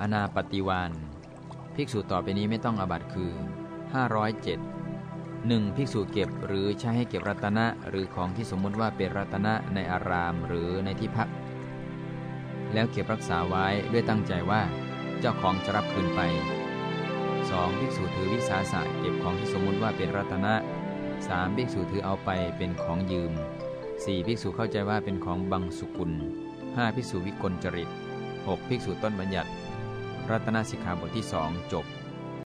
อนาปฏิวานภิกษุต่อไปนี้ไม่ต้องอาบัตคือ 507 1. ภิกษุเก็บหรือใช้ให้เก็บรัตนะหรือของที่สมมุติว่าเป็นรัตนะในอารามหรือในที่พัก แล้วเก็บรักษาไว้ด้วยตั้งใจว่า เจ้าของจะรับคืนไป 2. ภิกษุถือวิสาสะเก็บของที่สมมุติว่าเป็นรัตนะ 3. ภิกษุถือเอาไปเป็นของยืม 4. ภิกษุเข้าใจว่าเป็นของบังสุกุล 5. ภิกษุวิกลจริต 6. ภิกษุต้นบัญญัติ รัตนสิกขาบทที่สองจบ